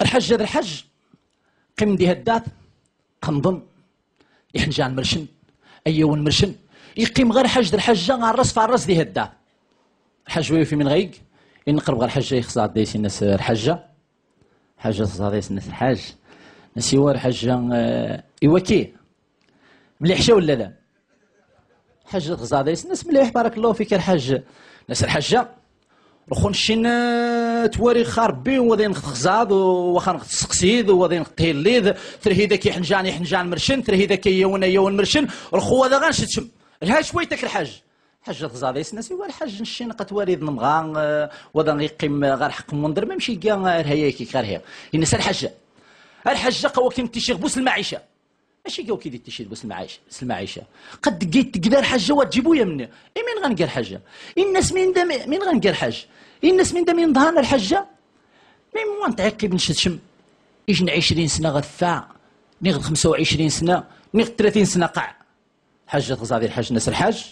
الحج هذا الحج. قم دي هدات قنضن يحنجان مرشن أيوة مرشن. يقيم غير حج الحجة على الراس في الراس دي هدات الحج ويفي من غيق. إن قرب غير الحجة يخصها ديس الناس الحجة. حاجة تصاديس ديس الناس الحاج نسيوا الحجة إيوكي مليح شا ولا لا؟ حجة غزاديس الناس مليح بارك الله فيك الحاج ناس الحجة. رخون شين تواري خاربي وذين غزاد وخان تسقسيد وذين تهليد ترهي ذاك يحنجان يحنجان مرشن. ترهي ذاك يون يون مرشن. رخو هذا غنشتشم لها شويتك الحاج. حاجة غزاد يسناس هو الحاج نشين قتواري نمغان وذا يقيم غير حق منظر ما مشي كاع هيك غير هي. الناس الحاجة الحاجة كيم تيشيغ بوس المعيشة. ماشي كاو كي تيشيغ بوس المعيشة بوس المعيشة. قد قيت تقدر حاجة وتجيبو يا مني. إي مين غنقال حاجة؟ الناس مين دم مين غنقال حاجة؟ الناس من دم ينظهر الحجة. مين موان تعقب نشتشم يجن عشرين سنة غثاء نغد خمسة وعشرين سنة نغد ثلاثين سنة قاع. حجة غزادي الحج ناس الحج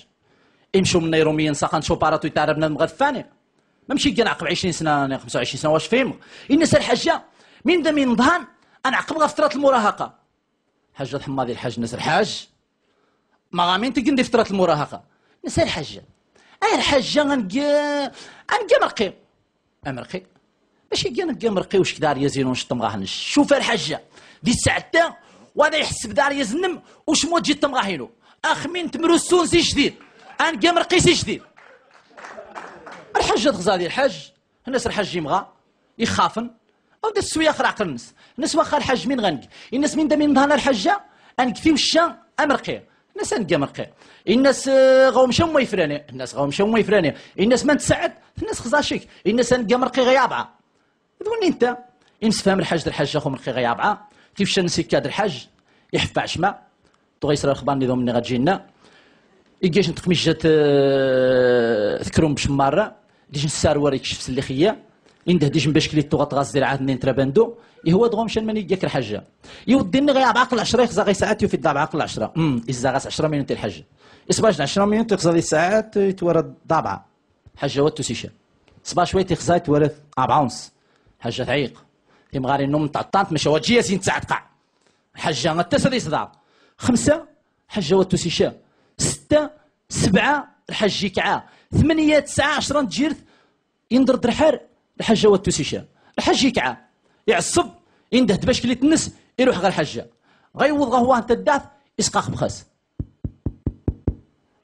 يمشوا من نيروميين ساقا نشوف باراتو يتعربنا مغثاني ما مشي كان عقب 20 سنة 25 سنة واش فيهم الناس الحاجة من دم ينظهن أنا عقب غير فتره المراهقة. حاجة حمادي الحاج ناس الحاج. ما غامين تقندي فترة المراهقة. ناس الحاجة اي الحاجة غنقا غنقا مرقي. امرقي ماشي كان نقا مرقي واش كدار يزين ونشطم غاهنش شوف الحاجة. دي الساعة وهذا يحسب دار يزنم وش مو تجي تمغاهينو أخ من تمرو السونسي جديد؟ ان قمر قيسي جديد. الحج غزالي الحج الناس الحج يمغى يخافن. أو دا السوية اخر عقل الناس. واخا الحج من غنق الناس من دا من ظهر الحجة انكفي وشا امرقي الناس انقى مرقي. الناس آه، غاو شو ما يفراني الناس غاو شو ما يفراني الناس ما تسعد الناس خزاشيك. الناس انقى مرقي غيابعة تقولني أنت. ينس فهم الحج الحج أخو مرقي غيابعة كيف شان سكاد الحج يحفى عشما تغيسر الأخبار نظام من غتجينا يجيش نتقميش جات آه، ذكرهم باش مرة ديش نسار ورا يكشف سليخية. عنده ديش باش كلي توغط غاز زراعة نين ترابندو. يهو دغوم شان ماني يجيك الحاجة. يوديني غير بعقل 10 يخزا غي ساعات يفيد بعقل 10 امم إذا غاس 10 مينوت الحاجة. 10 مينوت يخزا لي ساعات يتورد ضابعة حاجة واتو سيشا صباح شوية يخزا يتورد 4 ونص حاجة تعيق. في مغاري النوم تاع الطانت مشى وجيه زين تسعة قاع. حاجة غتسد يصدع خمسة حاجة واتو سيشا ستة سبعة الحج يكعى. ثمانية تسعة عشرة تجيرث ينضر درحر الحجة والتوسيشة الحج يكعى يعصب ينده باش كلي تنس يروح غير الحجة غيوض غهوة انت الداث يسقاق بخاس.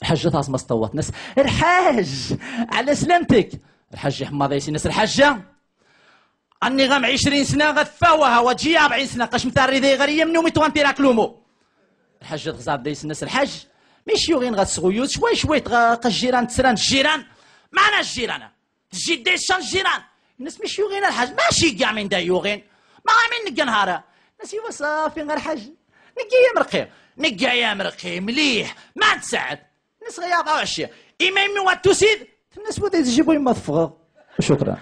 الحجة تاس مستوات ناس الحاج على سلامتك. الحج حماضي يسي ناس الحجة أني غام عشرين سنة غثاوها وجي أربعين سنة. قش متاري ذي غير يمنو متوانتي راكلومو الحجة تغزاد ديس الناس الحج. مش يوغين غتسغيوت شوي شوي تغا الجيران تسران. الجيران معنا الجيران؟ تجي ديشان الجيران الناس مش يوغين الحاج. ماشي كاع من دا يوغين. ما غامين نقا نهارا. الناس يوا صافي غير حاج. نقا يا مرقي نقا يا مرقي مليح. ما تساعد. الناس غيا عشيه إما يمي واتوسيد. الناس ودي تجيبوا يما شكرا.